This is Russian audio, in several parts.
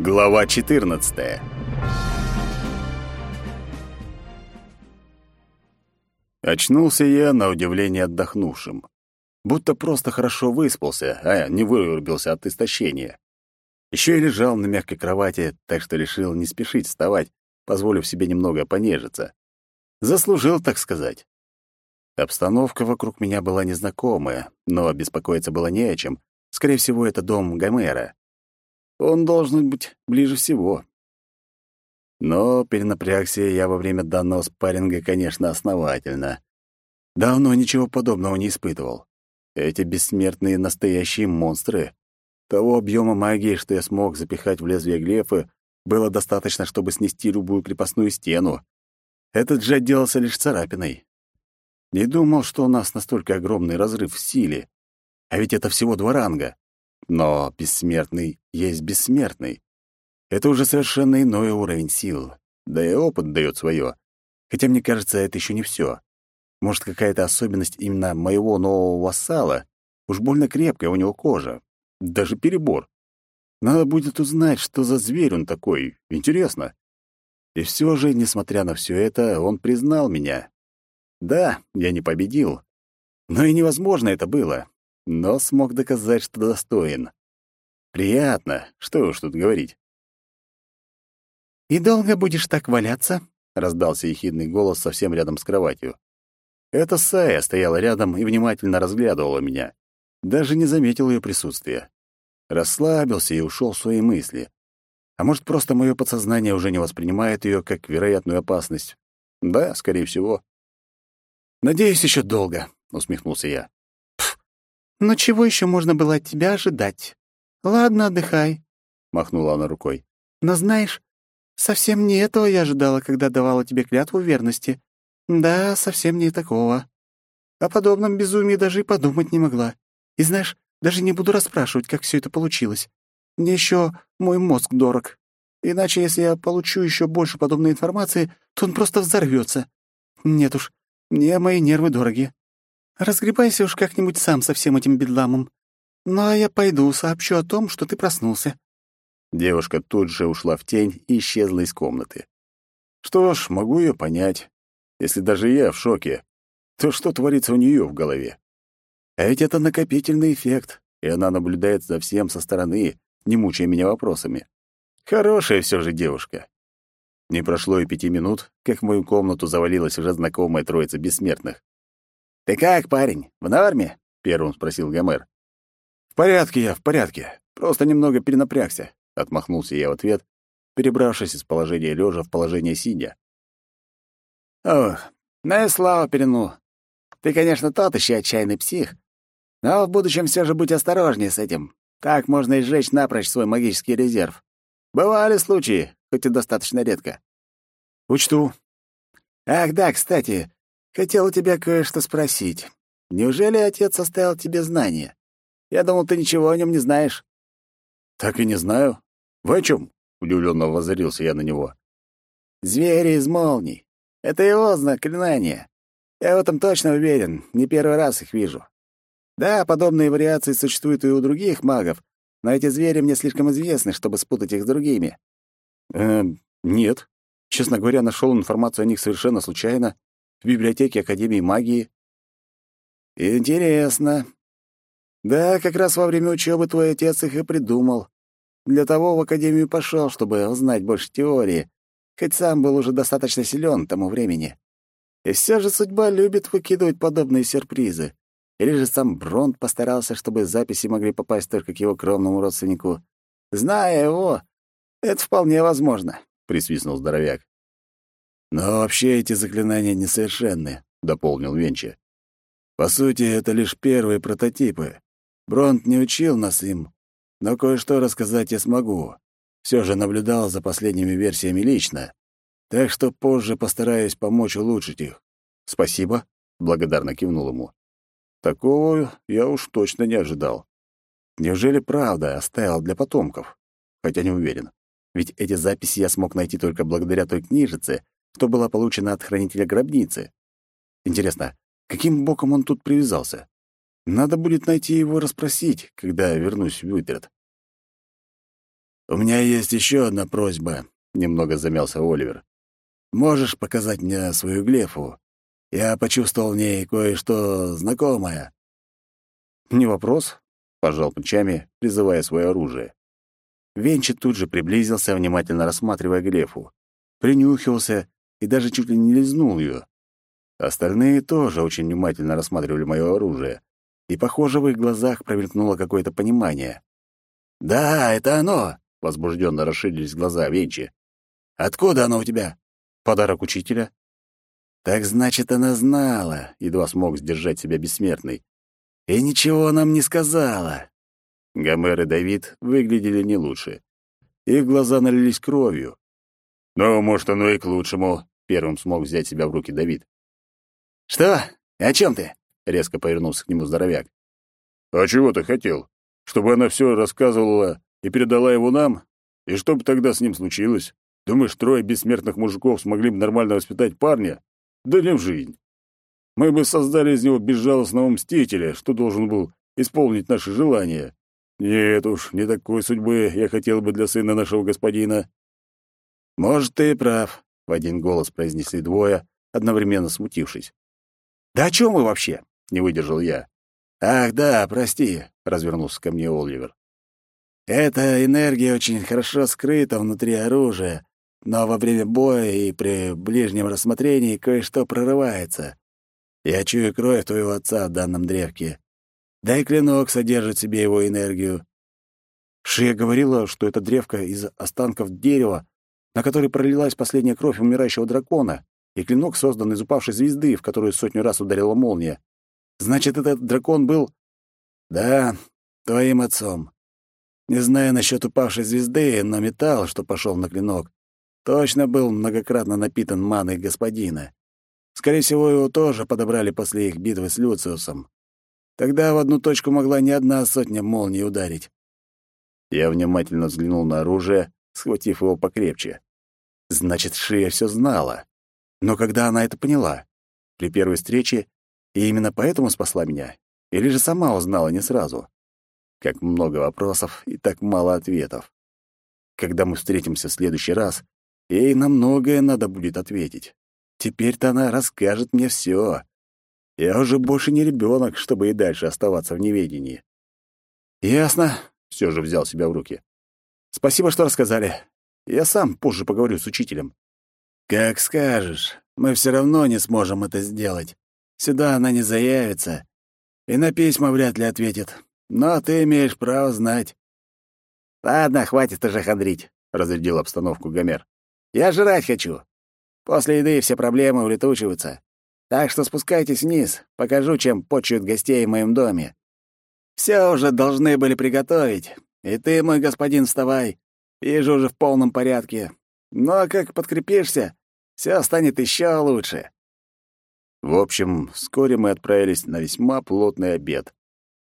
Глава 14. Очнулся я на удивление отдохнувшим. Будто просто хорошо выспался, а не вырубился от истощения. Еще и лежал на мягкой кровати, так что решил не спешить вставать, позволив себе немного понежиться. Заслужил, так сказать. Обстановка вокруг меня была незнакомая, но беспокоиться было не о чем. Скорее всего, это дом Гомера. Он должен быть ближе всего. Но перенапрягся я во время данного спарринга, конечно, основательно. Давно ничего подобного не испытывал. Эти бессмертные настоящие монстры. Того объема магии, что я смог запихать в лезвие глефы, было достаточно, чтобы снести любую крепостную стену. Этот же отделался лишь царапиной. Не думал, что у нас настолько огромный разрыв в силе. А ведь это всего два ранга. Но бессмертный есть бессмертный. Это уже совершенно иной уровень сил. Да и опыт дает свое. Хотя, мне кажется, это еще не все. Может, какая-то особенность именно моего нового вассала? Уж больно крепкая у него кожа. Даже перебор. Надо будет узнать, что за зверь он такой. Интересно. И все же, несмотря на все это, он признал меня. Да, я не победил. Но и невозможно это было но смог доказать, что достоин. Приятно, что уж тут говорить. «И долго будешь так валяться?» — раздался ехидный голос совсем рядом с кроватью. Эта Сая стояла рядом и внимательно разглядывала меня. Даже не заметил ее присутствия. Расслабился и ушел в свои мысли. А может, просто мое подсознание уже не воспринимает ее как вероятную опасность? Да, скорее всего. «Надеюсь, еще долго», — усмехнулся я. Но чего еще можно было от тебя ожидать? Ладно, отдыхай, махнула она рукой. Но знаешь, совсем не этого я ожидала, когда давала тебе клятву верности. Да, совсем не такого. О подобном безумии даже и подумать не могла. И знаешь, даже не буду расспрашивать, как все это получилось. Мне еще мой мозг дорог. Иначе, если я получу еще больше подобной информации, то он просто взорвется. Нет уж, мне мои нервы дороги. Разгребайся уж как-нибудь сам со всем этим бедламом. Ну, а я пойду, сообщу о том, что ты проснулся». Девушка тут же ушла в тень и исчезла из комнаты. Что ж, могу ее понять. Если даже я в шоке, то что творится у нее в голове? А ведь это накопительный эффект, и она наблюдает за всем со стороны, не мучая меня вопросами. Хорошая все же девушка. Не прошло и пяти минут, как в мою комнату завалилась уже знакомая троица бессмертных. «Ты как, парень, в норме?» — первым спросил Гомер. «В порядке я, в порядке. Просто немного перенапрягся», — отмахнулся я в ответ, перебравшись из положения лежа в положение сидя. «Ох, на и слава перену. Ты, конечно, тот еще отчаянный псих, но в будущем все же будь осторожнее с этим. Так можно изжечь напрочь свой магический резерв. Бывали случаи, хоть и достаточно редко». «Учту». «Ах да, кстати, Хотел у тебя кое-что спросить. Неужели отец оставил тебе знания? Я думал, ты ничего о нем не знаешь». «Так и не знаю. Вы о чем?» — удивленно воззрился я на него. «Звери из молний. Это его заклинание. Я в этом точно уверен, не первый раз их вижу. Да, подобные вариации существуют и у других магов, но эти звери мне слишком известны, чтобы спутать их с другими». «Эм, нет. Честно говоря, нашел информацию о них совершенно случайно в библиотеке Академии магии. Интересно. Да, как раз во время учебы твой отец их и придумал. Для того в Академию пошел, чтобы узнать больше теории, хоть сам был уже достаточно силен к тому времени. И все же судьба любит выкидывать подобные сюрпризы. Или же сам Бронт постарался, чтобы записи могли попасть только к его кровному родственнику. Зная его, это вполне возможно, — присвистнул здоровяк. «Но вообще эти заклинания несовершенны», — дополнил Венча. «По сути, это лишь первые прототипы. Бронт не учил нас им, но кое-что рассказать я смогу. Все же наблюдал за последними версиями лично, так что позже постараюсь помочь улучшить их». «Спасибо», — благодарно кивнул ему. «Такого я уж точно не ожидал. Неужели правда оставил для потомков? Хотя не уверен. Ведь эти записи я смог найти только благодаря той книжице, что была получена от хранителя гробницы. Интересно, каким боком он тут привязался? Надо будет найти его и расспросить, когда вернусь в Вютерт. «У меня есть еще одна просьба», — немного замялся Оливер. «Можешь показать мне свою глефу? Я почувствовал в ней кое-что знакомое». «Не вопрос», — пожал плечами, призывая свое оружие. Венчи тут же приблизился, внимательно рассматривая глефу. Принюхивался и даже чуть ли не лизнул ее. Остальные тоже очень внимательно рассматривали мое оружие, и, похоже, в их глазах промелькнуло какое-то понимание. «Да, это оно!» — возбужденно расширились глаза Венчи. «Откуда оно у тебя?» «Подарок учителя». «Так значит, она знала», — едва смог сдержать себя бессмертный. «И ничего нам не сказала». Гомер и Давид выглядели не лучше. Их глаза налились кровью. «Ну, может, оно и к лучшему», — первым смог взять себя в руки Давид. «Что? О чем ты?» — резко повернулся к нему здоровяк. «А чего ты хотел? Чтобы она все рассказывала и передала его нам? И что бы тогда с ним случилось? Думаешь, трое бессмертных мужиков смогли бы нормально воспитать парня? Да не в жизнь. Мы бы создали из него безжалостного мстителя, что должен был исполнить наши желания. Нет уж, не такой судьбы я хотел бы для сына нашего господина». «Может, ты и прав», — в один голос произнесли двое, одновременно смутившись. «Да о чем вы вообще?» — не выдержал я. «Ах, да, прости», — развернулся ко мне Оливер. «Эта энергия очень хорошо скрыта внутри оружия, но во время боя и при ближнем рассмотрении кое-что прорывается. Я чую кровь твоего отца в данном древке. Да и клинок содержит в себе его энергию. Шия говорила, что это древко из останков дерева, на который пролилась последняя кровь умирающего дракона, и клинок создан из упавшей звезды, в которую сотню раз ударила молния. Значит, этот дракон был... Да, твоим отцом. Не знаю насчет упавшей звезды, но металл, что пошел на клинок, точно был многократно напитан маной господина. Скорее всего, его тоже подобрали после их битвы с Люциусом. Тогда в одну точку могла не одна сотня молний ударить. Я внимательно взглянул на оружие, схватив его покрепче. Значит, Шия все знала. Но когда она это поняла? При первой встрече? И именно поэтому спасла меня? Или же сама узнала не сразу? Как много вопросов и так мало ответов. Когда мы встретимся в следующий раз, ей на многое надо будет ответить. Теперь-то она расскажет мне все. Я уже больше не ребенок, чтобы и дальше оставаться в неведении. Ясно, все же взял себя в руки. Спасибо, что рассказали. Я сам позже поговорю с учителем. Как скажешь. Мы все равно не сможем это сделать. Сюда она не заявится. И на письма вряд ли ответит. Но ты имеешь право знать. Ладно, хватит уже хандрить, разрядил обстановку Гомер. Я жрать хочу. После еды все проблемы улетучиваются. Так что спускайтесь вниз, покажу, чем почуют гостей в моем доме. Все уже должны были приготовить. И ты, мой господин, вставай. Вижу уже в полном порядке. Но как подкрепишься, все станет еще лучше. В общем, вскоре мы отправились на весьма плотный обед.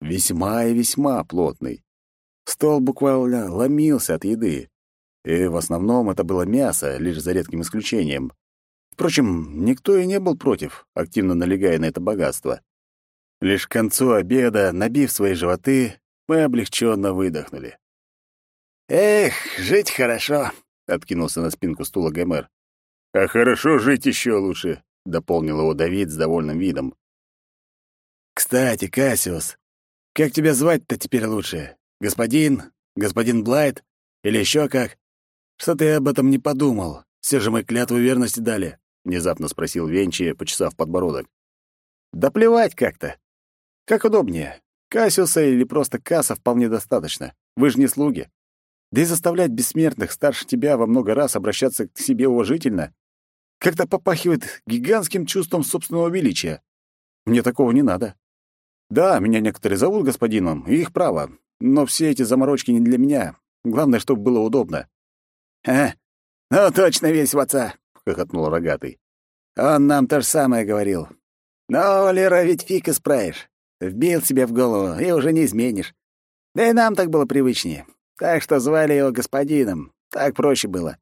Весьма и весьма плотный. Стол буквально ломился от еды. И в основном это было мясо, лишь за редким исключением. Впрочем, никто и не был против, активно налегая на это богатство. Лишь к концу обеда, набив свои животы, мы облегченно выдохнули. «Эх, жить хорошо», — откинулся на спинку стула Гомер. «А хорошо жить еще лучше», — дополнил его Давид с довольным видом. «Кстати, Кассиус, как тебя звать-то теперь лучше? Господин? Господин Блайт? Или еще как? Что ты об этом не подумал? Все же мы клятву верности дали. — внезапно спросил Венчи, почесав подбородок. «Да плевать как-то. Как удобнее. Кассиуса или просто Касса вполне достаточно. Вы же не слуги. Да и заставлять бессмертных старше тебя во много раз обращаться к себе уважительно как-то попахивает гигантским чувством собственного величия. Мне такого не надо. Да, меня некоторые зовут господином, и их право, но все эти заморочки не для меня. Главное, чтобы было удобно». «Ха, ну точно весь в отца», — хохотнул рогатый. «Он нам то же самое говорил. Но, Лера, ведь фиг исправишь. Вбил себе в голову, и уже не изменишь. Да и нам так было привычнее. Так что звали его господином. Так проще было.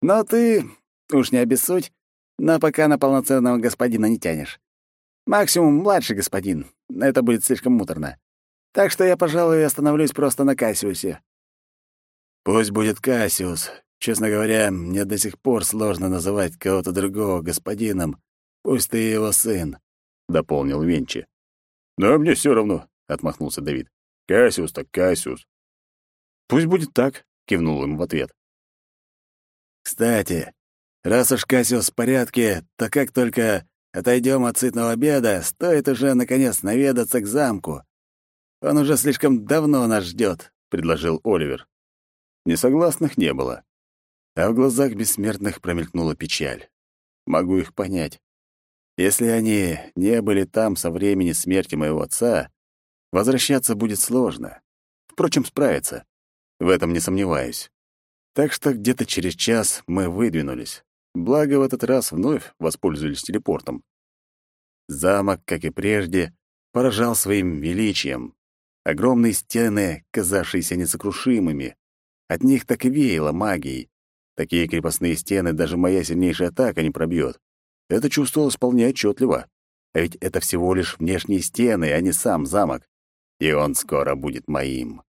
Но ты, уж не обессудь, но пока на полноценного господина не тянешь. Максимум младший господин. Это будет слишком муторно. Так что я, пожалуй, остановлюсь просто на Кассиусе. Пусть будет Кассиус. Честно говоря, мне до сих пор сложно называть кого-то другого господином. Пусть ты его сын», — дополнил Венчи. «Да мне все равно», — отмахнулся Давид. «Кассиус так Кассиус». «Пусть будет так», — кивнул им в ответ. «Кстати, раз уж Кассиус в порядке, то как только отойдем от сытного обеда, стоит уже, наконец, наведаться к замку. Он уже слишком давно нас ждет», — предложил Оливер. Несогласных не было. А в глазах бессмертных промелькнула печаль. Могу их понять. Если они не были там со времени смерти моего отца, возвращаться будет сложно. Впрочем, справиться. В этом не сомневаюсь. Так что где-то через час мы выдвинулись. Благо, в этот раз вновь воспользовались телепортом. Замок, как и прежде, поражал своим величием. Огромные стены, казавшиеся несокрушимыми. От них так и веяло магией. Такие крепостные стены даже моя сильнейшая атака не пробьет. Это чувствовалось вполне отчетливо. А ведь это всего лишь внешние стены, а не сам замок. И он скоро будет моим.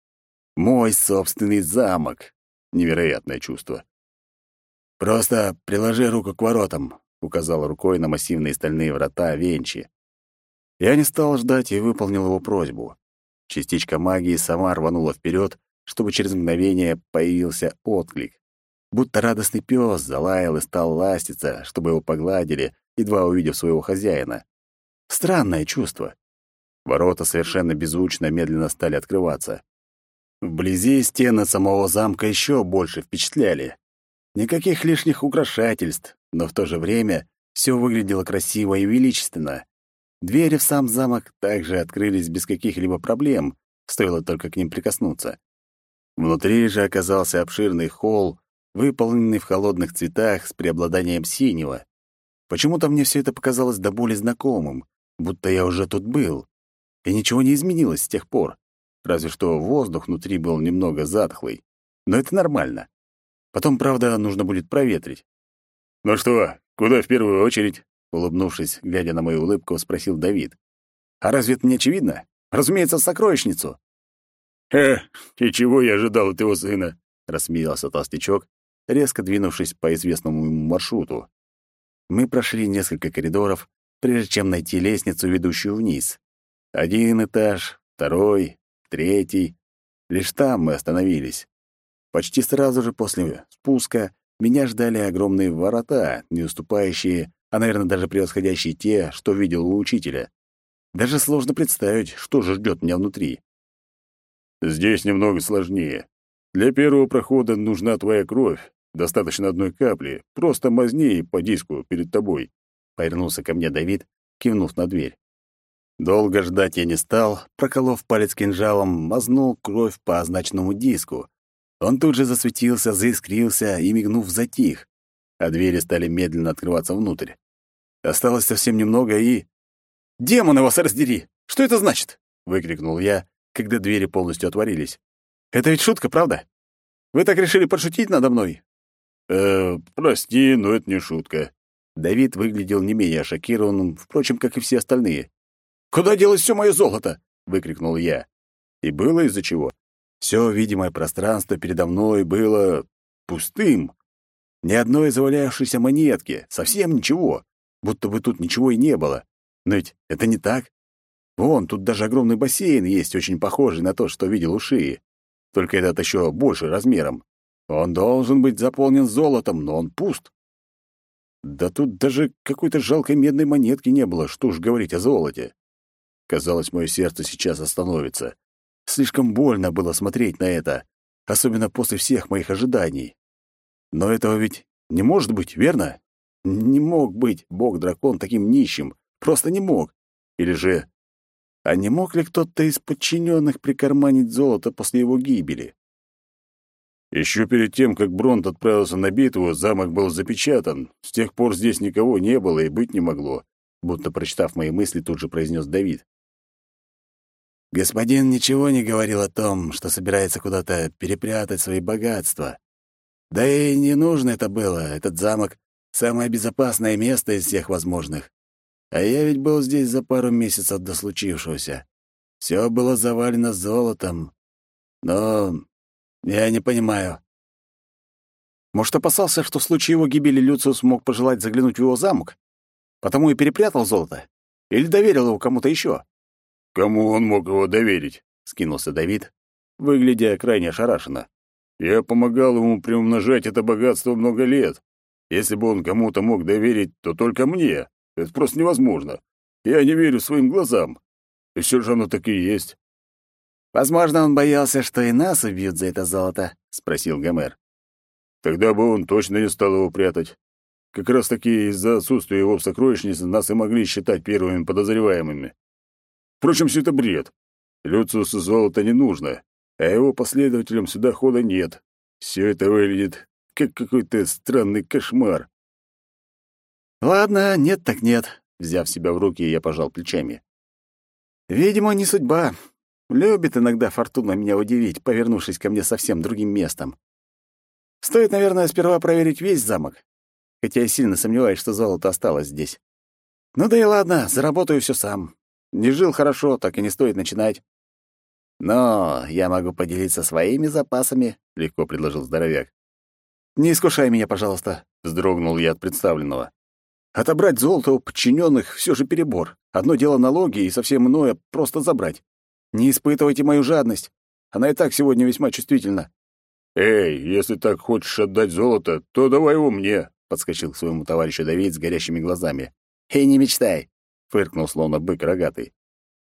Мой собственный замок. Невероятное чувство. «Просто приложи руку к воротам», — указал рукой на массивные стальные врата Венчи. Я не стал ждать и выполнил его просьбу. Частичка магии сама рванула вперед, чтобы через мгновение появился отклик будто радостный пес залаял и стал ластиться, чтобы его погладили, едва увидев своего хозяина. Странное чувство. Ворота совершенно беззвучно медленно стали открываться. Вблизи стены самого замка еще больше впечатляли. Никаких лишних украшательств, но в то же время все выглядело красиво и величественно. Двери в сам замок также открылись без каких-либо проблем, стоило только к ним прикоснуться. Внутри же оказался обширный холл, выполненный в холодных цветах с преобладанием синего. Почему-то мне все это показалось до боли знакомым, будто я уже тут был. И ничего не изменилось с тех пор. Разве что воздух внутри был немного затхлый. Но это нормально. Потом, правда, нужно будет проветрить. «Ну что, куда в первую очередь?» Улыбнувшись, глядя на мою улыбку, спросил Давид. «А разве это не очевидно? Разумеется, в сокровищницу». «Э, и чего я ожидал от его сына?» — рассмеялся толстячок резко двинувшись по известному ему маршруту. Мы прошли несколько коридоров, прежде чем найти лестницу, ведущую вниз. Один этаж, второй, третий. Лишь там мы остановились. Почти сразу же после спуска меня ждали огромные ворота, не уступающие, а, наверное, даже превосходящие те, что видел у учителя. Даже сложно представить, что же ждет меня внутри. «Здесь немного сложнее. Для первого прохода нужна твоя кровь, Достаточно одной капли, просто мазни по диску перед тобой. Повернулся ко мне Давид, кивнув на дверь. Долго ждать я не стал, проколов палец кинжалом, мазнул кровь по означенному диску. Он тут же засветился, заискрился и, мигнув, затих, а двери стали медленно открываться внутрь. Осталось совсем немного и... «Демоны вас раздери! Что это значит?» — выкрикнул я, когда двери полностью отворились. «Это ведь шутка, правда? Вы так решили подшутить надо мной? «Э, прости, но это не шутка». Давид выглядел не менее шокированным, впрочем, как и все остальные. «Куда делось все мое золото?» — выкрикнул я. И было из-за чего. Все видимое пространство передо мной было пустым. Ни одной завалявшейся монетки, совсем ничего, будто бы тут ничего и не было. Но ведь это не так. Вон, тут даже огромный бассейн есть, очень похожий на то, что видел у шеи. Только этот еще больше размером. Он должен быть заполнен золотом, но он пуст. Да тут даже какой-то жалкой медной монетки не было, что уж говорить о золоте. Казалось, мое сердце сейчас остановится. Слишком больно было смотреть на это, особенно после всех моих ожиданий. Но этого ведь не может быть, верно? Не мог быть бог-дракон таким нищим. Просто не мог. Или же... А не мог ли кто-то из подчиненных прикарманить золото после его гибели? Еще перед тем, как Бронт отправился на битву, замок был запечатан. С тех пор здесь никого не было и быть не могло. Будто прочитав мои мысли, тут же произнес Давид. Господин ничего не говорил о том, что собирается куда-то перепрятать свои богатства. Да и не нужно это было. Этот замок — самое безопасное место из всех возможных. А я ведь был здесь за пару месяцев до случившегося. Все было завалено золотом. Но Я не понимаю. Может, опасался, что в случае его гибели Люциус мог пожелать заглянуть в его замок? Потому и перепрятал золото? Или доверил его кому-то еще? «Кому он мог его доверить?» — скинулся Давид, выглядя крайне ошарашенно. «Я помогал ему приумножать это богатство много лет. Если бы он кому-то мог доверить, то только мне. Это просто невозможно. Я не верю своим глазам. И все же оно так и есть». «Возможно, он боялся, что и нас убьют за это золото», — спросил Гомер. Тогда бы он точно не стал его прятать. Как раз-таки из-за отсутствия его в сокровищнице нас и могли считать первыми подозреваемыми. Впрочем, все это бред. Люциусу золото не нужно, а его последователям сюда хода нет. Все это выглядит как какой-то странный кошмар. Ладно, нет так нет. Взяв себя в руки, я пожал плечами. Видимо, не судьба. Любит иногда фортуна меня удивить, повернувшись ко мне совсем другим местом. Стоит, наверное, сперва проверить весь замок, хотя я сильно сомневаюсь, что золото осталось здесь. Ну да и ладно, заработаю все сам. Не жил хорошо, так и не стоит начинать. «Но я могу поделиться своими запасами», — легко предложил здоровяк. «Не искушай меня, пожалуйста», — вздрогнул я от представленного. «Отобрать золото у подчиненных все же перебор. Одно дело налоги, и совсем иное — просто забрать. Не испытывайте мою жадность. Она и так сегодня весьма чувствительна. «Эй, если так хочешь отдать золото, то давай его мне», — подскочил к своему товарищу Давид с горящими глазами. «И не мечтай», — фыркнул словно бык рогатый.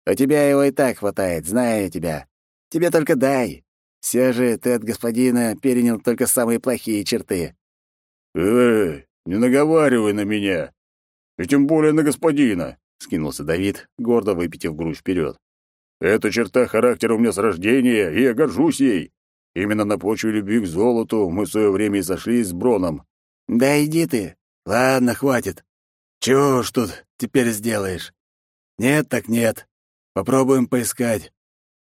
«У тебя его и так хватает, знаю я тебя. Тебе только дай. Все же ты от господина перенял только самые плохие черты». «Эй, не наговаривай на меня, и тем более на господина», — скинулся Давид, гордо выпитив грудь вперед. «Эта черта характера у меня с рождения, и я горжусь ей. Именно на почве любви к золоту мы в свое время и сошлись с Броном. Да иди ты. Ладно, хватит. Чего ж тут теперь сделаешь? Нет так нет. Попробуем поискать.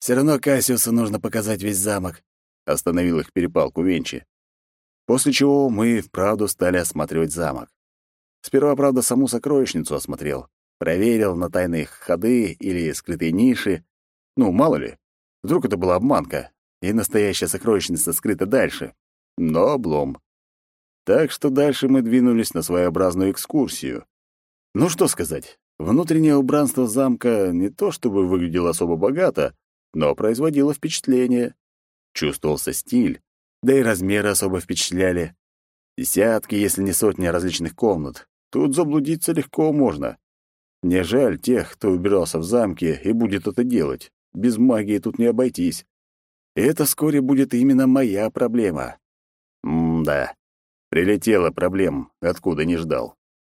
Все равно Кассиусу нужно показать весь замок. Остановил их перепалку Венчи. После чего мы вправду стали осматривать замок. Сперва, правда, саму сокровищницу осмотрел. Проверил на тайные ходы или скрытые ниши. Ну, мало ли. Вдруг это была обманка, и настоящая сокровищница скрыта дальше. Но облом. Так что дальше мы двинулись на своеобразную экскурсию. Ну что сказать, внутреннее убранство замка не то чтобы выглядело особо богато, но производило впечатление. Чувствовался стиль, да и размеры особо впечатляли. Десятки, если не сотни различных комнат. Тут заблудиться легко можно. Мне жаль тех, кто убирался в замке и будет это делать. Без магии тут не обойтись. И это вскоре будет именно моя проблема. М-да, прилетела проблем, откуда не ждал.